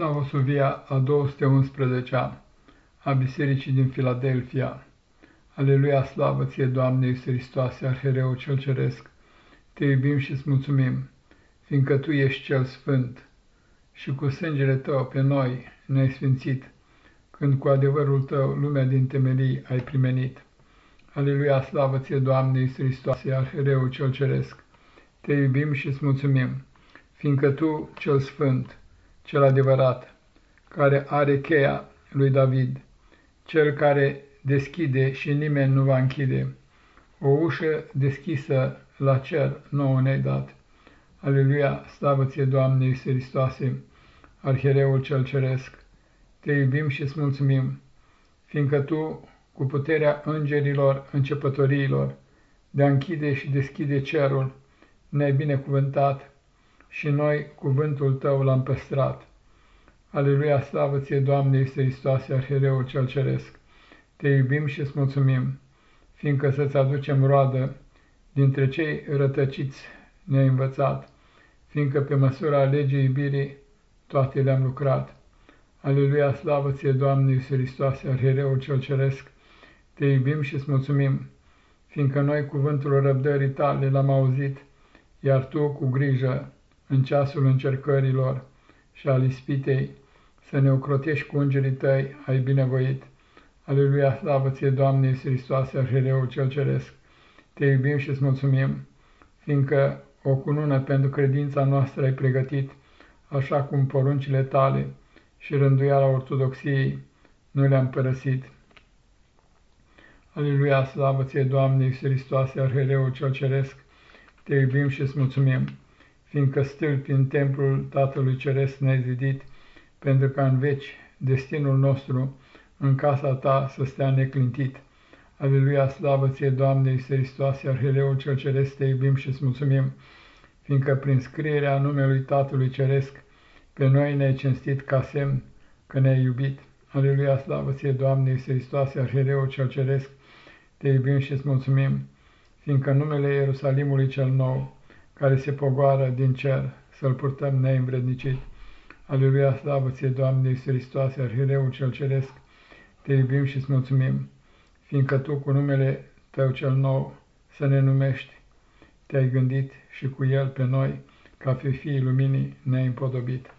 Slavosovia a 211-a a Bisericii din Filadelfia. Aleluia, slavă ție, Doamne Iisus Hristoase, Arhereu cel Ceresc, te iubim și îți mulțumim, fiindcă Tu ești cel Sfânt și cu sângele Tău pe noi ne-ai sfințit, când cu adevărul Tău lumea din temelii ai primenit. Aleluia, slavă ție, Doamne Iisus Hristoase, Arhereu cel Ceresc, te iubim și îți mulțumim, fiindcă Tu, cel Sfânt, cel adevărat, care are cheia lui David, cel care deschide și nimeni nu va închide, o ușă deschisă la cer nouă ne dat. Aleluia, slavă ție, Doamne Iisus Hristoase, Arhereul cel Ceresc, te iubim și îți mulțumim, fiindcă Tu, cu puterea îngerilor începătoriilor, de a închide și deschide cerul, ne-ai binecuvântat și noi cuvântul Tău l-am păstrat. Aleluia, slavă ție, Doamne, este Hristoase, Arhereul cel Ceresc. Te iubim și îți mulțumim, fiindcă să-ți aducem roadă dintre cei rătăciți ne-ai învățat, fiindcă pe măsura legii iubirii toate le-am lucrat. Aleluia, slavă ție, Doamne, Iisus Hristoase, Arhereul cel Ceresc. Te iubim și îți mulțumim, fiindcă noi cuvântul răbdării tale l-am auzit, iar tu, cu grijă, în ceasul încercărilor și al ispitei, să ne ocrotești cu îngerii tăi, ai binevoit. Aleluia, slavă ție, Doamne Iisus Hristoase, Arhereul cel Ceresc. Te iubim și îți mulțumim, fiindcă o cunună pentru credința noastră ai pregătit, așa cum poruncile tale și rânduiala ortodoxiei nu le-am părăsit. Aleluia, slavă ție, Doamne Iisus Hristoase, Arhereul cel Ceresc. Te iubim și îți mulțumim fiindcă stâlpi în templul Tatălui Ceresc ne-ai zidit, pentru ca în veci destinul nostru în casa ta să stea neclintit. Aleluia, slavă ție, Doamne, Iisus Hristoase, Arheleul cel Ceresc, te iubim și îți mulțumim, fiindcă prin scrierea numelui Tatălui Ceresc pe noi ne-ai cinstit ca semn că ne-ai iubit. Aleluia, slavă ție, Doamne, Iisus Hristoase, Arheleul cel Ceresc, te iubim și îți mulțumim, fiindcă numele Ierusalimului cel nou, care se pogoară din cer, să-l purtăm neînvrednicit. Aleluia, slavă ție, Doamne Iisus Hristoase, Arhireul cel Ceresc, te iubim și îți mulțumim, fiindcă Tu cu numele Tău cel nou să ne numești, te-ai gândit și cu el pe noi, ca fi fiii luminii, ne-ai împodobit.